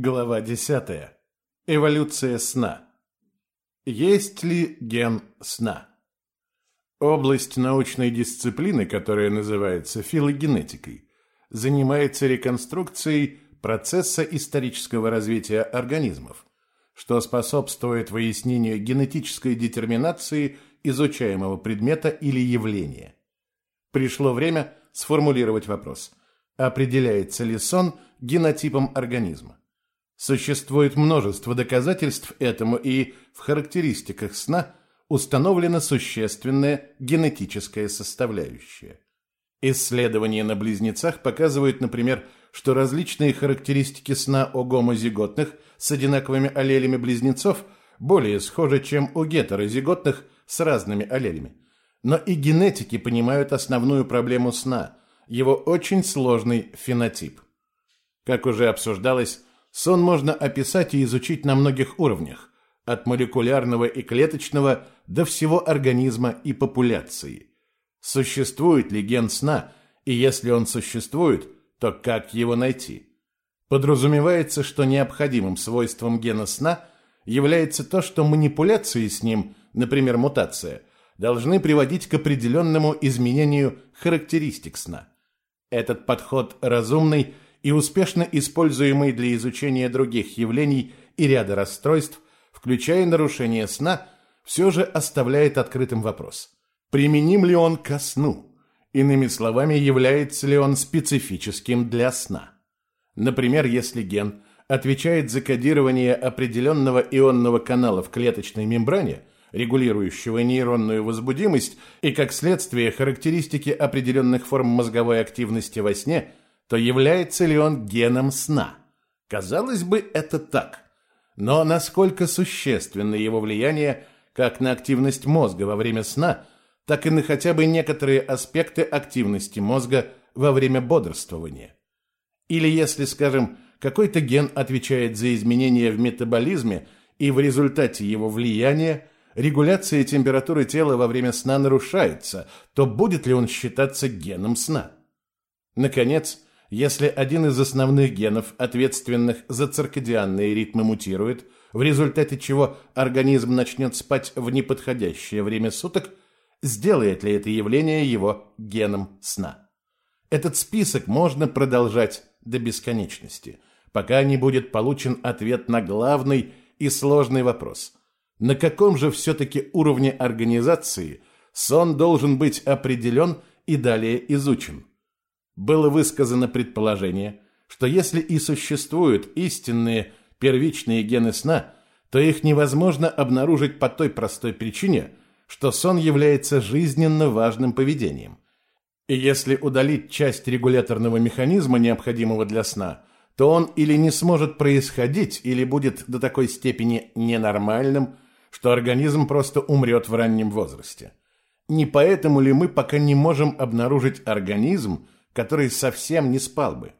Глава 10. Эволюция сна. Есть ли ген сна? Область научной дисциплины, которая называется филогенетикой, занимается реконструкцией процесса исторического развития организмов, что способствует выяснению генетической детерминации изучаемого предмета или явления. Пришло время сформулировать вопрос: определяется ли сон генотипом организма? Существует множество доказательств этому, и в характеристиках сна установлена существенная генетическая составляющая. Исследования на близнецах показывают, например, что различные характеристики сна у гомозиготных с одинаковыми аллелями близнецов более схожи, чем у гетерозиготных с разными аллелями. Но и генетики понимают основную проблему сна – его очень сложный фенотип. Как уже обсуждалось, Сон можно описать и изучить на многих уровнях, от молекулярного и клеточного до всего организма и популяции. Существует ли ген сна, и если он существует, то как его найти? Подразумевается, что необходимым свойством гена сна является то, что манипуляции с ним, например, мутация, должны приводить к определенному изменению характеристик сна. Этот подход разумный – и успешно используемый для изучения других явлений и ряда расстройств, включая нарушение сна, все же оставляет открытым вопрос. Применим ли он ко сну? Иными словами, является ли он специфическим для сна? Например, если ген отвечает за кодирование определенного ионного канала в клеточной мембране, регулирующего нейронную возбудимость и, как следствие, характеристики определенных форм мозговой активности во сне – то является ли он геном сна? Казалось бы, это так. Но насколько существенно его влияние как на активность мозга во время сна, так и на хотя бы некоторые аспекты активности мозга во время бодрствования. Или если, скажем, какой-то ген отвечает за изменения в метаболизме, и в результате его влияния регуляция температуры тела во время сна нарушается, то будет ли он считаться геном сна? Наконец, если один из основных генов, ответственных за циркадианные ритмы, мутирует, в результате чего организм начнет спать в неподходящее время суток, сделает ли это явление его геном сна? Этот список можно продолжать до бесконечности, пока не будет получен ответ на главный и сложный вопрос. На каком же все-таки уровне организации сон должен быть определен и далее изучен? Было высказано предположение, что если и существуют истинные первичные гены сна, то их невозможно обнаружить по той простой причине, что сон является жизненно важным поведением. И если удалить часть регуляторного механизма, необходимого для сна, то он или не сможет происходить, или будет до такой степени ненормальным, что организм просто умрет в раннем возрасте. Не поэтому ли мы пока не можем обнаружить организм, который совсем не спал бы.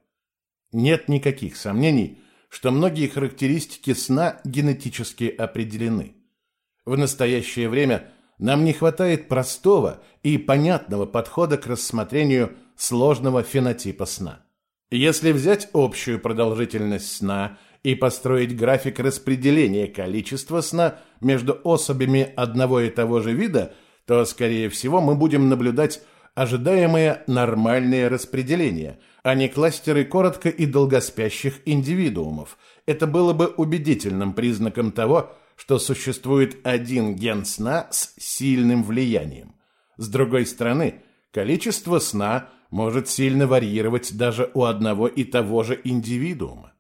Нет никаких сомнений, что многие характеристики сна генетически определены. В настоящее время нам не хватает простого и понятного подхода к рассмотрению сложного фенотипа сна. Если взять общую продолжительность сна и построить график распределения количества сна между особями одного и того же вида, то, скорее всего, мы будем наблюдать ожидаемое нормальное распределение, а не кластеры коротко и долгоспящих индивидуумов. Это было бы убедительным признаком того, что существует один ген сна с сильным влиянием. С другой стороны, количество сна может сильно варьировать даже у одного и того же индивидуума.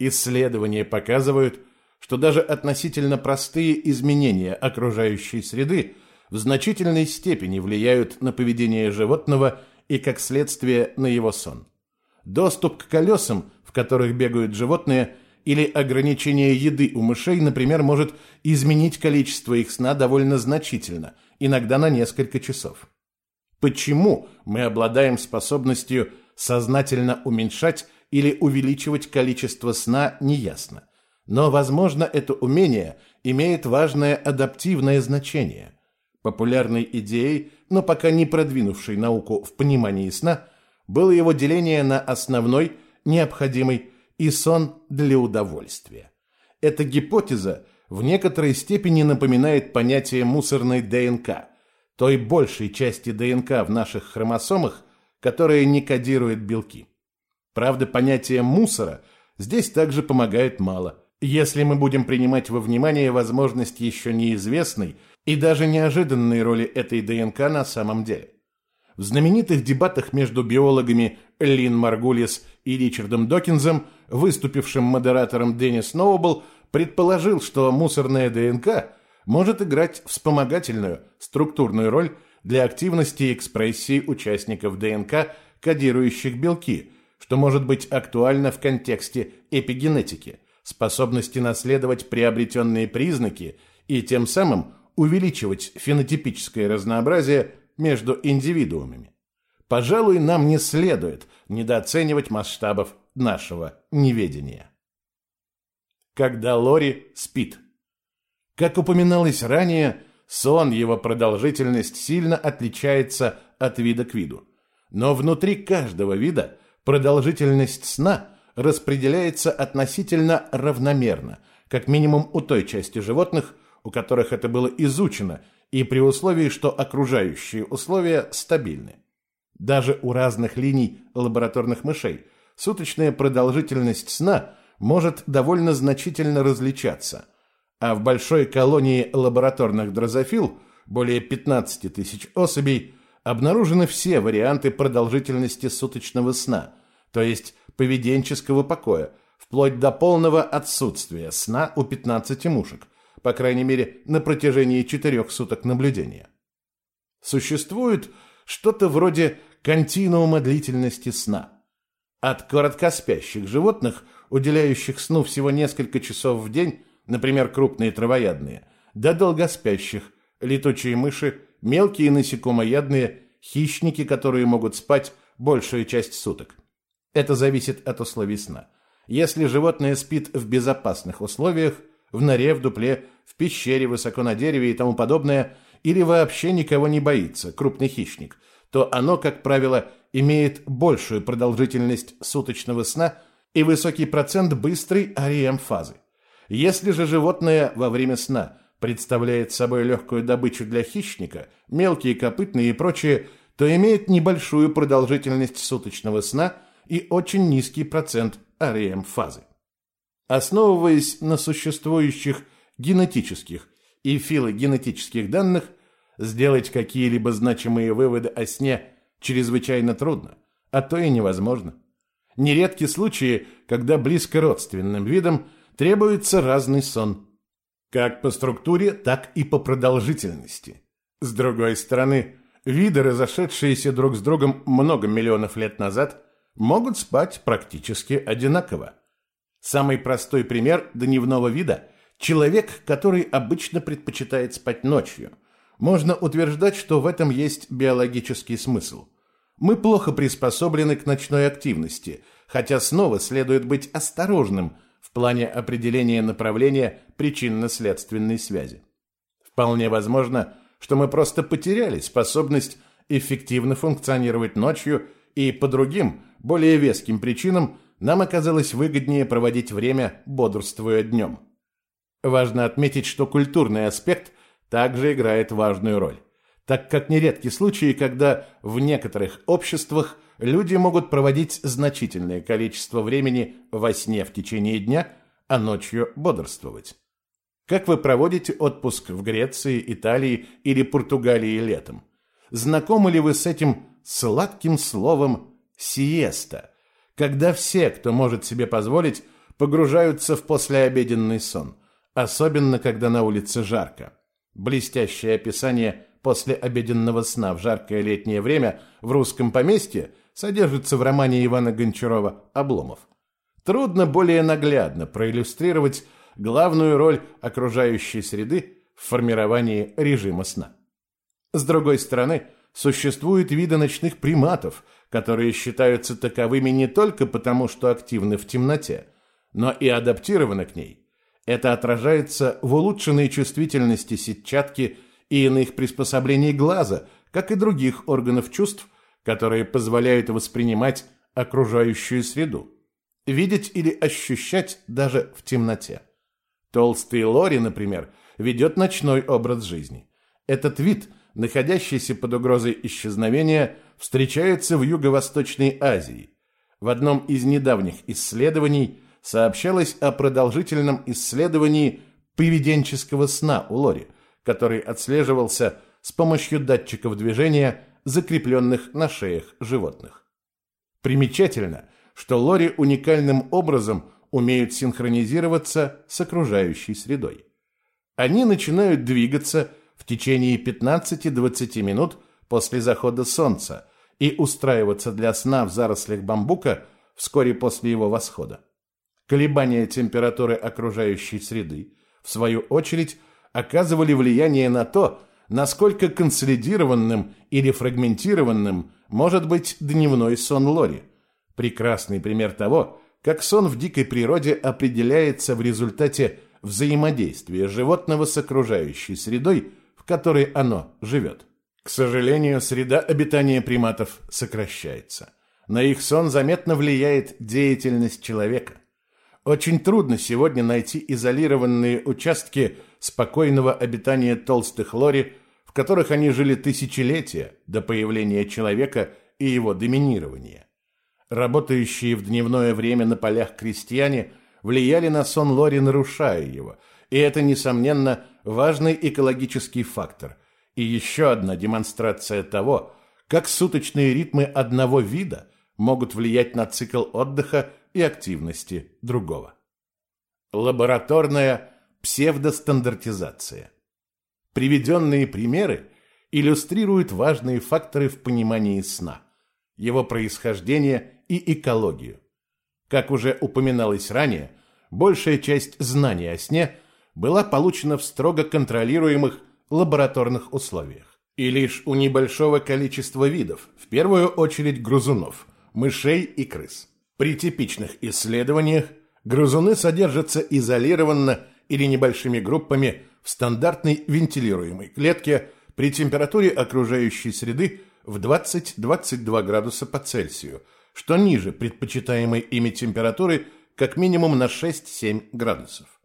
Исследования показывают, что даже относительно простые изменения окружающей среды – в значительной степени влияют на поведение животного и, как следствие, на его сон. Доступ к колесам, в которых бегают животные, или ограничение еды у мышей, например, может изменить количество их сна довольно значительно, иногда на несколько часов. Почему мы обладаем способностью сознательно уменьшать или увеличивать количество сна, неясно. Но, возможно, это умение имеет важное адаптивное значение – Популярной идеей, но пока не продвинувшей науку в понимании сна, было его деление на основной, необходимый и сон для удовольствия. Эта гипотеза в некоторой степени напоминает понятие мусорной ДНК, той большей части ДНК в наших хромосомах, которая не кодирует белки. Правда, понятие мусора здесь также помогает мало. Если мы будем принимать во внимание возможность еще неизвестной и даже неожиданной роли этой ДНК на самом деле. В знаменитых дебатах между биологами Лин Маргулис и Ричардом Докинзом, выступившим модератором Деннис Сноубл, предположил, что мусорная ДНК может играть вспомогательную, структурную роль для активности и экспрессии участников ДНК, кодирующих белки, что может быть актуально в контексте эпигенетики, способности наследовать приобретенные признаки и тем самым увеличивать фенотипическое разнообразие между индивидуумами. Пожалуй, нам не следует недооценивать масштабов нашего неведения когда Лори спит. Как упоминалось ранее, сон, его продолжительность сильно отличается от вида к виду. Но внутри каждого вида продолжительность сна распределяется относительно равномерно, как минимум у той части животных, у которых это было изучено, и при условии, что окружающие условия стабильны. Даже у разных линий лабораторных мышей суточная продолжительность сна может довольно значительно различаться, а в большой колонии лабораторных дрозофил, более 15 тысяч особей, обнаружены все варианты продолжительности суточного сна, то есть поведенческого покоя, вплоть до полного отсутствия сна у 15 мушек, по крайней мере на протяжении четырех суток наблюдения. Существует что-то вроде континуума длительности сна. От короткоспящих животных – уделяющих сну всего несколько часов в день, например, крупные травоядные, до долгоспящих, летучие мыши, мелкие насекомоядные, хищники, которые могут спать большую часть суток. Это зависит от условий сна. Если животное спит в безопасных условиях, в норе, в дупле, в пещере, высоко на дереве и тому подобное, или вообще никого не боится, крупный хищник, то оно, как правило, имеет большую продолжительность суточного сна – и высокий процент быстрой REM-фазы. Если же животное во время сна представляет собой легкую добычу для хищника, мелкие копытные и прочее, то имеет небольшую продолжительность суточного сна и очень низкий процент REM-фазы. Основываясь на существующих генетических и филогенетических данных, сделать какие-либо значимые выводы о сне чрезвычайно трудно, а то и невозможно. Нередки случаи, когда близко родственным видам требуется разный сон. Как по структуре, так и по продолжительности. С другой стороны, виды, разошедшиеся друг с другом много миллионов лет назад, могут спать практически одинаково. Самый простой пример дневного вида – человек, который обычно предпочитает спать ночью. Можно утверждать, что в этом есть биологический смысл – мы плохо приспособлены к ночной активности, хотя снова следует быть осторожным в плане определения направления причинно-следственной связи. Вполне возможно, что мы просто потеряли способность эффективно функционировать ночью, и по другим, более веским причинам нам оказалось выгоднее проводить время, бодрствуя днем. Важно отметить, что культурный аспект также играет важную роль так как нередки случаи, когда в некоторых обществах люди могут проводить значительное количество времени во сне в течение дня, а ночью бодрствовать. Как вы проводите отпуск в Греции, Италии или Португалии летом? Знакомы ли вы с этим сладким словом «сиеста», когда все, кто может себе позволить, погружаются в послеобеденный сон, особенно когда на улице жарко? Блестящее описание – после обеденного сна в жаркое летнее время в русском поместье содержится в романе Ивана Гончарова «Обломов». Трудно более наглядно проиллюстрировать главную роль окружающей среды в формировании режима сна. С другой стороны, существуют виды ночных приматов, которые считаются таковыми не только потому, что активны в темноте, но и адаптированы к ней. Это отражается в улучшенной чувствительности сетчатки – и иных приспособлений глаза, как и других органов чувств, которые позволяют воспринимать окружающую среду. видеть или ощущать даже в темноте. Толстый Лори, например, ведет ночной образ жизни. Этот вид, находящийся под угрозой исчезновения, встречается в Юго-Восточной Азии. В одном из недавних исследований сообщалось о продолжительном исследовании поведенческого сна у Лори, который отслеживался с помощью датчиков движения, закрепленных на шеях животных. Примечательно, что Лори уникальным образом умеют синхронизироваться с окружающей средой. Они начинают двигаться течение 15-20 минут после захода солнца и устраиваться для сна в зарослях бамбука вскоре после его восхода. Колебания температуры окружающей среды, в свою очередь, оказывали влияние на то, насколько консолидированным или фрагментированным может быть дневной сон Лори. Прекрасный пример того, как сон в дикой природе определяется в результате взаимодействия животного с окружающей средой, которой оно живет. К сожалению, среда обитания приматов сокращается. На их сон заметно влияет деятельность человека. Очень трудно сегодня найти изолированные участки спокойного обитания толстых лори, в которых они жили тысячелетия до появления человека и его доминирования. Работающие в дневное время на полях крестьяне влияли на сон Лори, нарушая его, и это, несомненно, важный экологический фактор и еще одна демонстрация того, как суточные ритмы одного вида могут влиять на цикл отдыха и активности другого. Лабораторная псевдостандартизация. Приведенные примеры иллюстрируют важные факторы в понимании сна, его происхождение и экологию. Как уже упоминалось ранее, большая часть знаний о сне была получена в строго контролируемых лабораторных условиях. И лишь у небольшого количества видов, в первую очередь грызунов, мышей и крыс. При типичных исследованиях грызуны содержатся изолированно или небольшими группами в стандартной вентилируемой клетке при температуре окружающей среды в 20-22 градуса по Цельсию – что ниже предпочитаемой ими температуры как минимум на 6-7 градусов.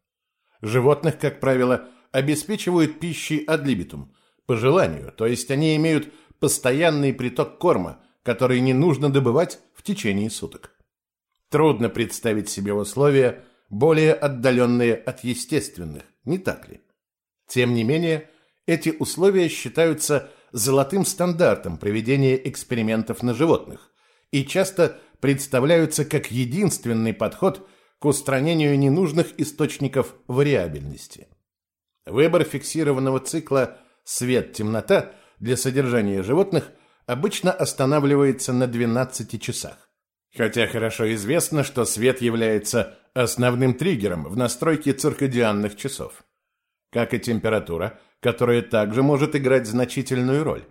Животных, как правило, обеспечивают пищей адлибитум, по желанию, то есть они имеют постоянный приток корма, который не нужно добывать в течение суток. Трудно представить себе условия, более отдаленные от естественных, не так ли? Тем не менее, эти условия считаются золотым стандартом проведения экспериментов на животных, и часто представляются как единственный подход к устранению ненужных источников вариабельности. Выбор фиксированного цикла свет-темнота для содержания животных обычно останавливается на 12 часах. Хотя хорошо известно, что свет является основным триггером в настройке циркадианных часов. Как и температура, которая также может играть значительную роль.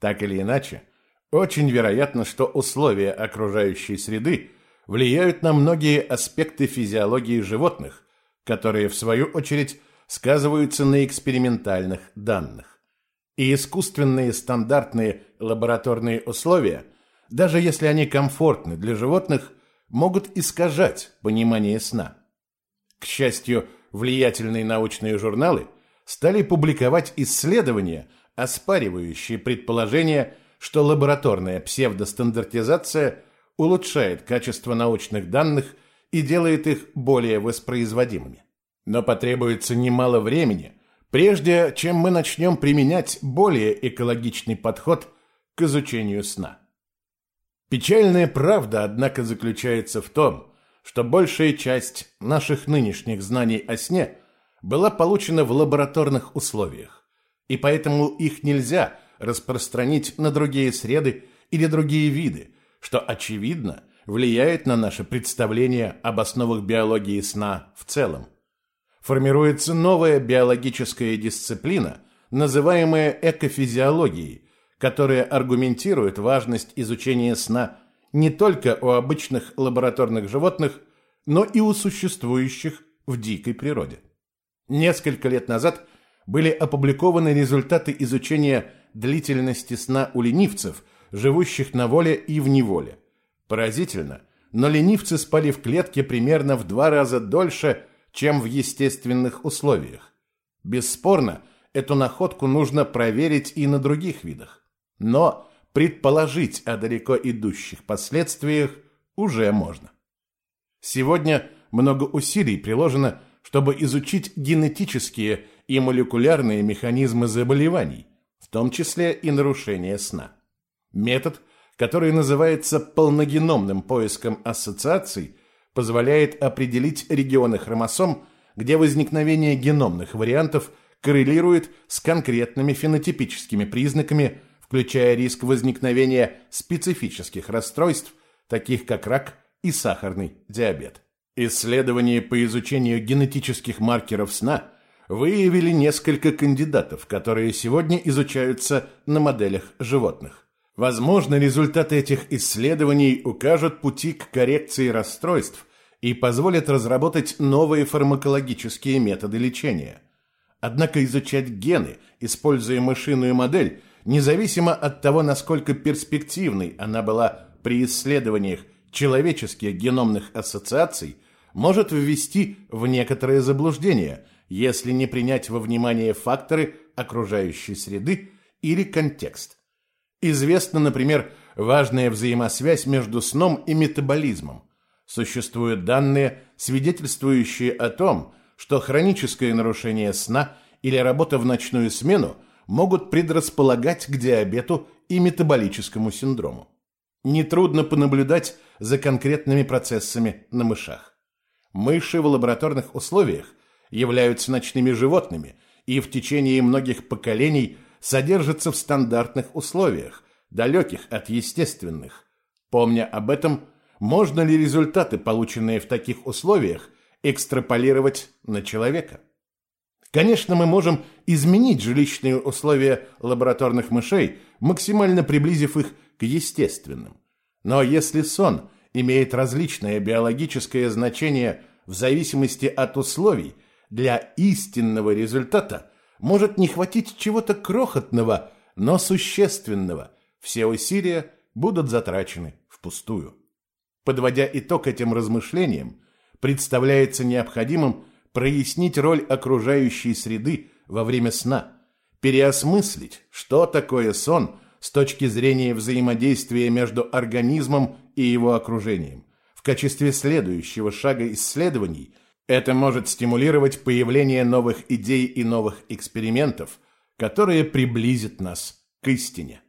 Так или иначе, очень вероятно, что условия окружающей среды влияют на многие аспекты физиологии животных, которые, в свою очередь, сказываются на экспериментальных данных. И искусственные стандартные лабораторные условия, даже если они комфортны для животных, могут искажать понимание сна. К счастью, влиятельные научные журналы стали публиковать исследования, оспаривающие предположения что лабораторная псевдостандартизация улучшает качество научных данных и делает их более воспроизводимыми. Но потребуется немало времени, прежде чем мы начнем применять более экологичный подход к изучению сна. Печальная правда, однако, заключается в том, что большая часть наших нынешних знаний о сне была получена в лабораторных условиях, и поэтому их нельзя распространить на другие среды или другие виды, что, очевидно, влияет на наше представление об основах биологии сна в целом. Формируется новая биологическая дисциплина, называемая экофизиологией, которая аргументирует важность изучения сна не только у обычных лабораторных животных, но и у существующих в дикой природе. Несколько лет назад были опубликованы результаты изучения длительности сна у ленивцев, живущих на воле и в неволе. Поразительно, но ленивцы спали в клетке примерно в два раза дольше, чем в естественных условиях. Бесспорно, эту находку нужно проверить и на других видах. Но предположить о далеко идущих последствиях уже можно. Сегодня много усилий приложено, чтобы изучить генетические и молекулярные механизмы заболеваний, в том числе и нарушения сна. Метод, который называется полногеномным поиском ассоциаций, позволяет определить регионы хромосом, где возникновение геномных вариантов коррелирует с конкретными фенотипическими признаками, включая риск возникновения специфических расстройств, таких как рак и сахарный диабет. Исследования по изучению генетических маркеров сна выявили несколько кандидатов, которые сегодня изучаются на моделях животных. Возможно, результаты этих исследований укажут пути к коррекции расстройств и позволят разработать новые фармакологические методы лечения. Однако изучать гены, используя мышиную модель, независимо от того, насколько перспективной она была при исследованиях человеческих геномных ассоциаций, может ввести в некоторое заблуждение, если не принять во внимание факторы окружающей среды или контекст. Известна, например, важная взаимосвязь между сном и метаболизмом. Существуют данные, свидетельствующие о том, что хроническое нарушение сна или работа в ночную смену могут предрасполагать к диабету и метаболическому синдрому. Нетрудно понаблюдать за конкретными процессами на мышах. Мыши в лабораторных условиях являются ночными животными и в течение многих поколений – содержится в стандартных условиях, далеких от естественных. Помня об этом, можно ли результаты, полученные в таких условиях, экстраполировать на человека? Конечно, мы можем изменить жилищные условия лабораторных мышей, максимально приблизив их к естественным. Но если сон имеет различное биологическое значение в зависимости от условий, для истинного результата может не хватить чего-то крохотного, но существенного. Все усилия будут затрачены впустую. Подводя итог этим размышлениям, представляется необходимым прояснить роль окружающей среды во время сна, переосмыслить, что такое сон с точки зрения взаимодействия между организмом и его окружением. В качестве следующего шага исследований это может стимулировать появление новых идей и новых экспериментов, которые приблизят нас к истине.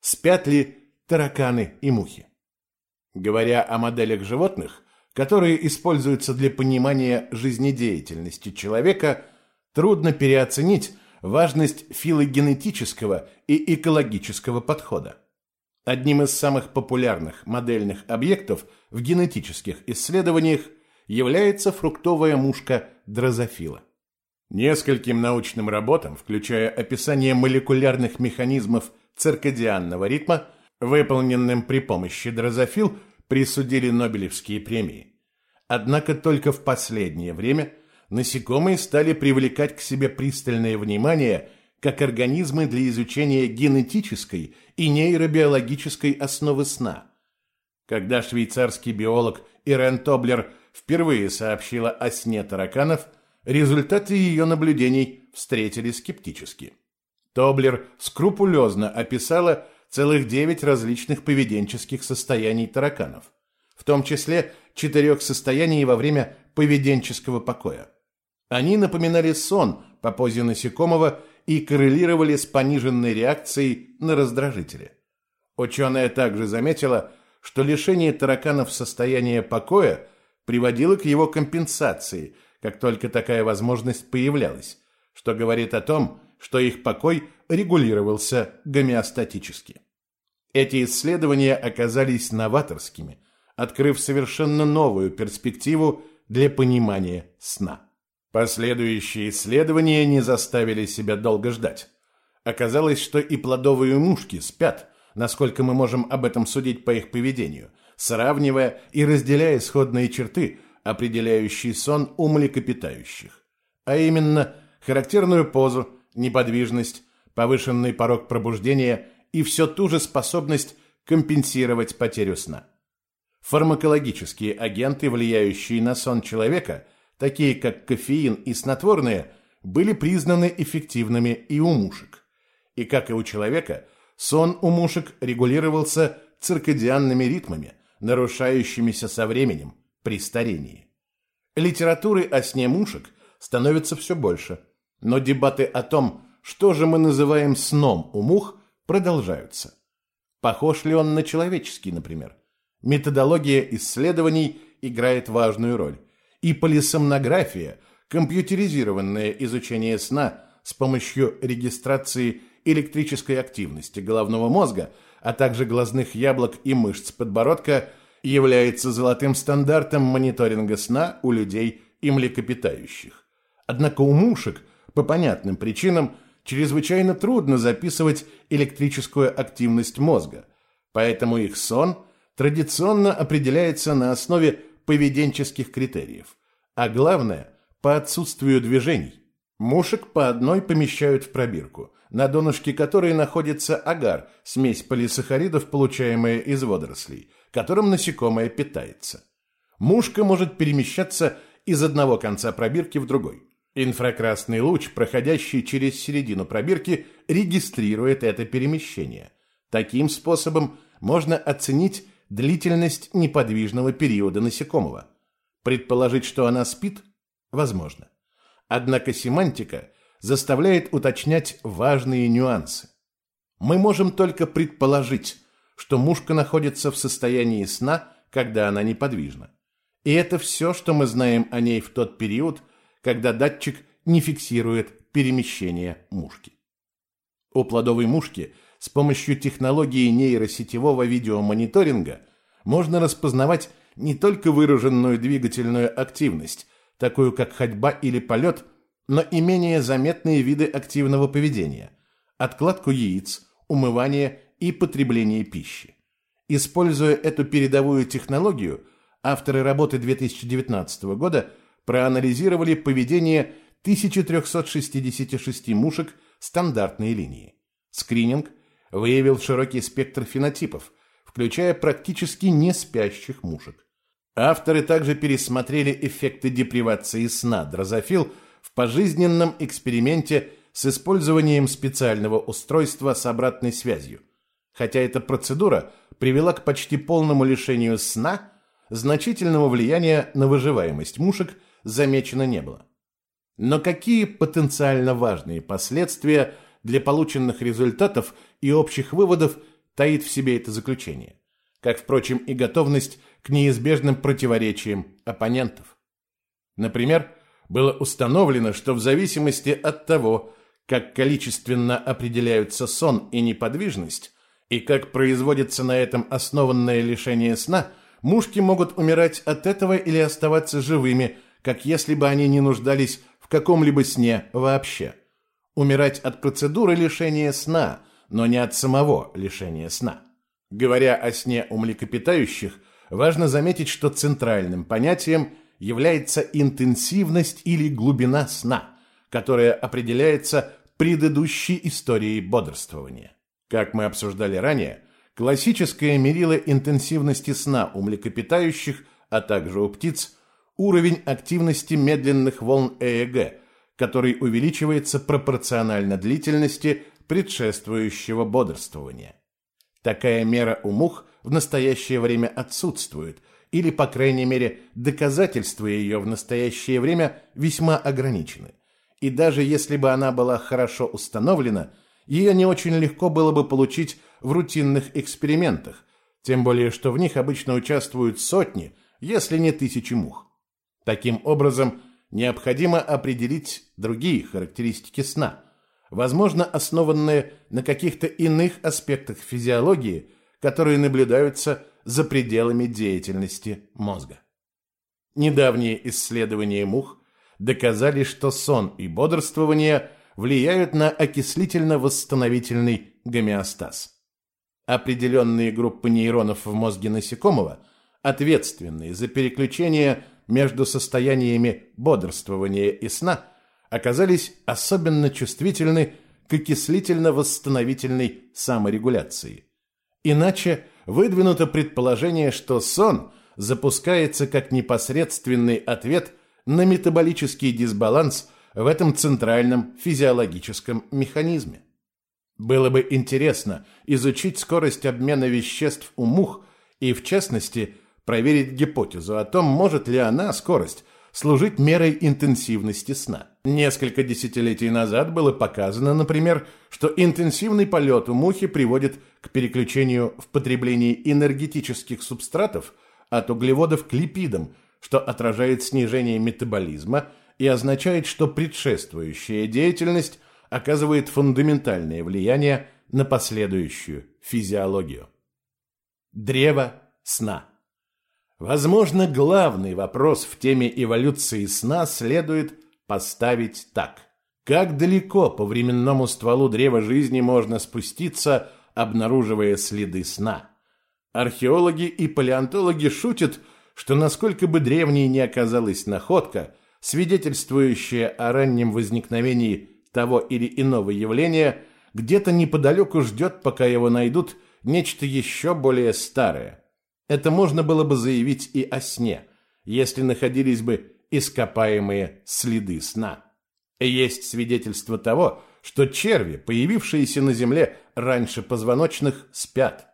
Спят ли тараканы и мухи? Говоря о моделях животных, которые используются для понимания жизнедеятельности человека, трудно переоценить важность филогенетического и экологического подхода. Одним из самых популярных модельных объектов в генетических исследованиях – является фруктовая мушка дрозофила. Нескольким научным работам, включая описание молекулярных механизмов циркадианного ритма, выполненным при помощи дрозофил, присудили Нобелевские премии. Однако только в последнее время насекомые стали привлекать к себе пристальное внимание как организмы для изучения генетической и нейробиологической основы сна. Когда швейцарский биолог Ирен Тоблер впервые сообщила о сне тараканов, результаты ее наблюдений встретили скептически. Тоблер скрупулезно описала целых девять различных поведенческих состояний тараканов, в том числе четырех состояний во время поведенческого покоя. Они напоминали сон по позе насекомого и коррелировали с пониженной реакцией на раздражители. Ученая также заметила, что лишение тараканов состояния покоя – приводило к его компенсации, как только такая возможность появлялась, что говорит о том, что их покой регулировался гомеостатически. Эти исследования оказались новаторскими, открыв совершенно новую перспективу для понимания сна. Последующие исследования не заставили себя долго ждать. Оказалось, что и плодовые мушки спят, насколько мы можем об этом судить по их поведению, сравнивая и разделяя исходные черты, определяющие сон у млекопитающих. А именно, характерную позу, неподвижность, повышенный порог пробуждения и все ту же способность компенсировать потерю сна. Фармакологические агенты, влияющие на сон человека, такие как кофеин и снотворные, были признаны эффективными и у мушек. И как и у человека, сон у мушек регулировался циркадианными ритмами, нарушающимися со временем при старении. Литературы о сне мушек становится все больше, но дебаты о том, что же мы называем сном у мух, продолжаются. Похож ли он на человеческий, например? Методология исследований играет важную роль. И полисомнография, компьютеризированное изучение сна с помощью регистрации электрической активности головного мозга, а также глазных яблок и мышц подбородка, является золотым стандартом мониторинга сна у людей и млекопитающих. Однако у мушек, по понятным причинам, чрезвычайно трудно записывать электрическую активность мозга, поэтому их сон традиционно определяется на основе поведенческих критериев, а главное – по отсутствию движений. Мушек по одной помещают в пробирку, на донышке которой находится агар, смесь полисахаридов, получаемая из водорослей, которым насекомое питается. Мушка может перемещаться из одного конца пробирки в другой. Инфракрасный луч, проходящий через середину пробирки, регистрирует это перемещение. Таким способом можно оценить длительность неподвижного периода насекомого. Предположить, что она спит, возможно. Однако семантика заставляет уточнять важные нюансы. Мы можем только предположить, что мушка находится в состоянии сна, когда она неподвижна. И это все, что мы знаем о ней в тот период, когда датчик не фиксирует перемещение мушки. У плодовой мушки с помощью технологии нейросетевого видеомониторинга можно распознавать не только выраженную двигательную активность, такую как ходьба или полет, но и менее заметные виды активного поведения – откладку яиц, умывание и потребление пищи. Используя эту передовую технологию, авторы работы 2019 года – проанализировали поведение 1366 мушек стандартной линии. Скрининг выявил широкий спектр фенотипов, включая практически не спящих мушек. Авторы также пересмотрели эффекты депривации сна дрозофил в пожизненном эксперименте с использованием специального устройства с обратной связью. Хотя эта процедура привела к почти полному лишению сна, значительного влияния на выживаемость мушек – замечено не было. Но какие потенциально важные последствия для полученных результатов и общих выводов таит в себе это заключение? Как, впрочем, и готовность к неизбежным противоречиям оппонентов. Например, было установлено, что в зависимости от того, как количественно определяются сон и неподвижность, и как производится на этом основанное лишение сна, мушки могут умирать от этого или оставаться живыми – как если бы они не нуждались в каком-либо сне вообще. Умирать от процедуры лишения сна, но не от самого лишения сна. Говоря о сне у млекопитающих, важно заметить, что центральным понятием является интенсивность или глубина сна, которая определяется предыдущей историей бодрствования. Как мы обсуждали ранее, классическое мерило интенсивности сна у млекопитающих, а также у птиц – уровень активности медленных волн ЭЭГ, который увеличивается пропорционально длительности предшествующего бодрствования. Такая мера у мух в настоящее время отсутствует, или, по крайней мере, доказательства ее в настоящее время весьма ограничены. И даже если бы она была хорошо установлена, ее не очень легко было бы получить в рутинных экспериментах, тем более что в них обычно участвуют сотни, если не тысячи мух. Таким образом, необходимо определить другие характеристики сна, возможно, основанные на каких-то иных аспектах физиологии, которые наблюдаются за пределами деятельности мозга. Недавние исследования мух доказали, что сон и бодрствование влияют на окислительно-восстановительный гомеостаз. Определенные группы нейронов в мозге насекомого, ответственные за переключение между состояниями бодрствования и сна оказались особенно чувствительны к окислительно-восстановительной саморегуляции. Иначе выдвинуто предположение, что сон запускается как непосредственный ответ на метаболический дисбаланс в этом центральном физиологическом механизме. Было бы интересно изучить скорость обмена веществ у мух и, в частности, проверить гипотезу о том, может ли она, скорость, служить мерой интенсивности сна. Несколько десятилетий назад было показано, например, что интенсивный полет у мухи приводит к переключению в потреблении энергетических субстратов от углеводов к липидам, что отражает снижение метаболизма и означает, что предшествующая деятельность оказывает фундаментальное влияние на последующую физиологию. Древо сна. Возможно, главный вопрос в теме эволюции сна следует поставить так. Как далеко по временному стволу древа жизни можно спуститься, обнаруживая следы сна? Археологи и палеонтологи шутят, что насколько бы древней ни оказалась находка, свидетельствующая о раннем возникновении того или иного явления, где-то неподалеку ждет, пока его найдут, нечто еще более старое. Это можно было бы заявить и о сне, если находились бы ископаемые следы сна. Есть свидетельство того, что черви, появившиеся на Земле раньше позвоночных, спят.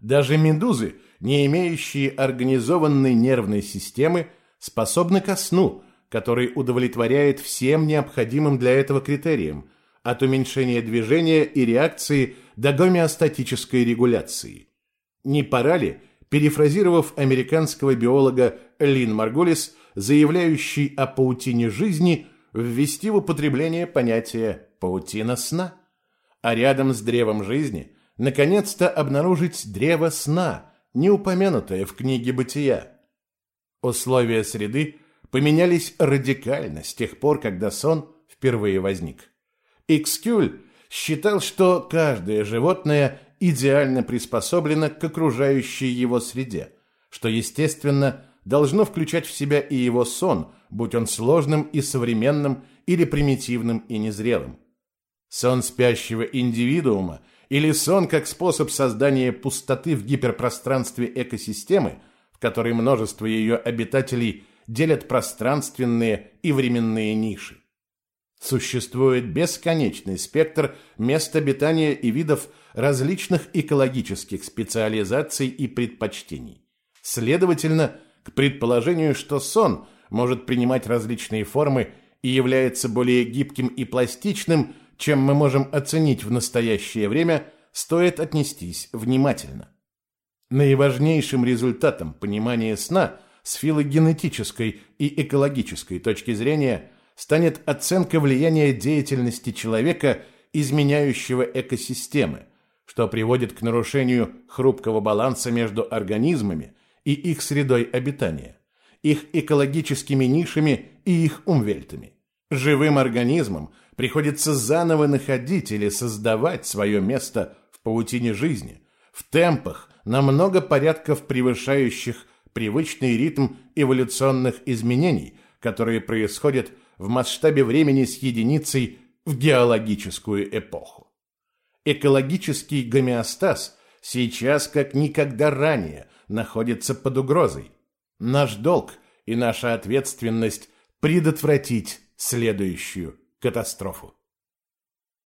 Даже медузы, не имеющие организованной нервной системы, способны ко сну, который удовлетворяет всем необходимым для этого критериям, от уменьшения движения и реакции до гомеостатической регуляции. Не пора ли, перефразировав американского биолога Лин Марголис, заявляющий о паутине жизни, ввести в употребление понятие «паутина сна», а рядом с древом жизни наконец-то обнаружить древо сна, не упомянутое в книге «Бытия». Условия среды – поменялись радикально с тех пор, когда сон впервые возник. Икскюль считал, что каждое животное идеально приспособлено к окружающей его среде, что, естественно, должно включать в себя и его сон, будь он сложным и современным или примитивным и незрелым. Сон спящего индивидуума или сон как способ создания пустоты в гиперпространстве экосистемы, в которой множество ее обитателей делят пространственные и временные ниши. Существует бесконечный спектр мест обитания и видов различных экологических специализаций и предпочтений. Следовательно, к предположению, что сон может принимать различные формы и является более гибким и пластичным, чем мы можем оценить в настоящее время, стоит отнестись внимательно. Наиважнейшим результатом понимания сна – с филогенетической и экологической точки зрения станет оценка влияния деятельности человека, изменяющего экосистемы, что приводит к нарушению хрупкого баланса между организмами и их средой обитания, их экологическими нишами и их умвельтами. Живым организмам приходится заново находить или создавать свое место в паутине жизни, в темпах, на много порядков превышающих привычный ритм эволюционных изменений, которые происходят в масштабе времени с единицей в геологическую эпоху. Экологический гомеостаз сейчас как никогда ранее находится под угрозой. Наш долг и наша ответственность предотвратить следующую катастрофу.